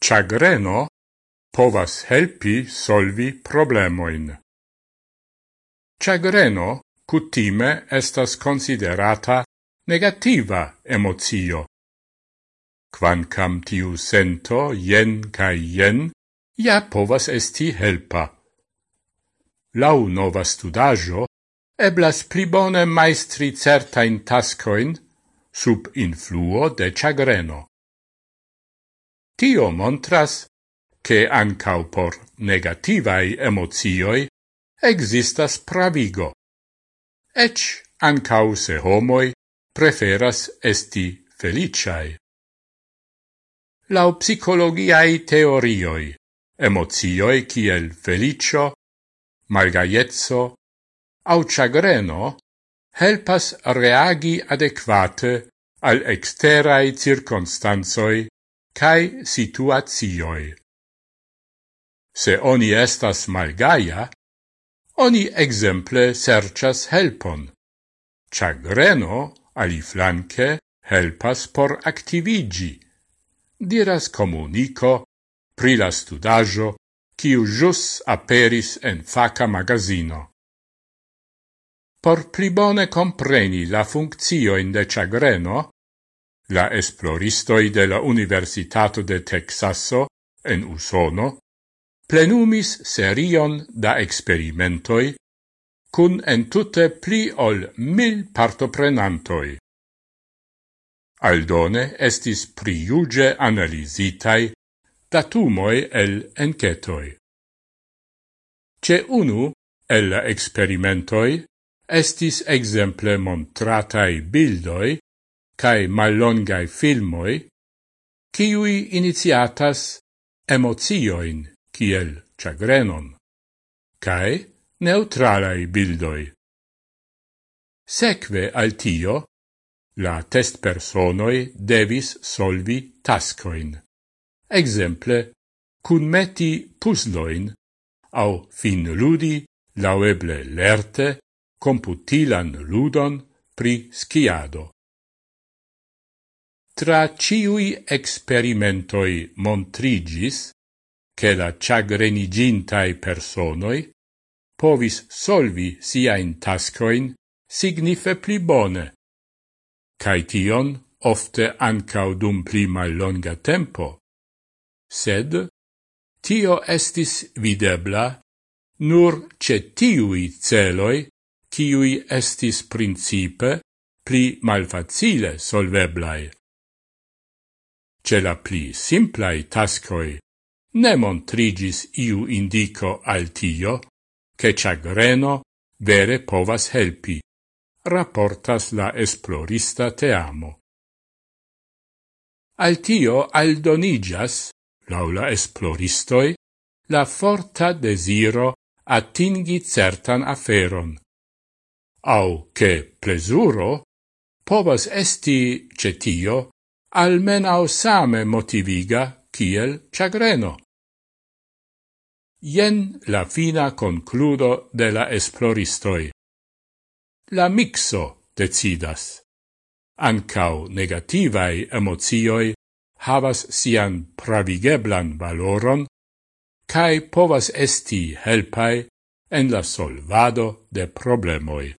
Chagreno povas helpi solvi problemoin. Chagreno cutime estas considerata negativa emozio. Quancam tiu sento jen cae jen ja povas esti helpa. Lau nova studajo, eblas pli bone maestri certain tascoin sub influo de chagreno. Tio montras che ancau por negativai emozioi existas pravigo. Ec ancau se homoi preferas esti feliciai. Lau psicologiai teorioi, emozioi kiel felicio, malgaiezzo, au chagreno, helpas reagi adequate al exterai circonstanzoi cae situazioi. Se oni estas malgaia, oni exemple serchas helpon. Chagreno, ali flanque, helpas por activigi. Diras comunico pri la studajo kiu jus aperis en faca magazino. Por pli bone compreni la funccioin de chagreno, La esploristoi de la Universitato de Texaso en Usono plenumis serion da experimentoi cun entute pli ol mil partoprenantoi. Aldone estis priuge analizitai datumoi el encetoi. Ce unu el experimentoi estis exemple montratai bildoi cae mallongai filmoi, ciui iniziatas emozioin kiel chagrenon, cae neutralai bildoi. Seque al tio, la test personoi devis solvi tascoin. Exemple, cun meti pusloin, au fin ludi, laueble lerte, computilan ludon pri sciado. Tra ciui experimentoi montrigis, che la ciagrenigintai personoi povis solvi sia in tascoin signife pli bone, cae tion ofte ancau dum pli mal longa tempo. Sed tio estis videbla nur ce tiui celoi, ciui estis principe pli malfacile solveblai. Ce la pli simplai tascoi ne montrigis iu indico al tio, che chagreno vere povas helpi, rapportas la esplorista te amo. Al tio aldonigas, laula esploristoi, la forta desiro attingi certan aferon, au che plesuro povas esti cetio almenau same motiviga kiel chagreno. Jen la fina concludo de la esploristoi. La mixo decidas. Ancau negativae emozioi havas sian pravigeblan valoron, cae povas esti helpai en la solvado de problemoi.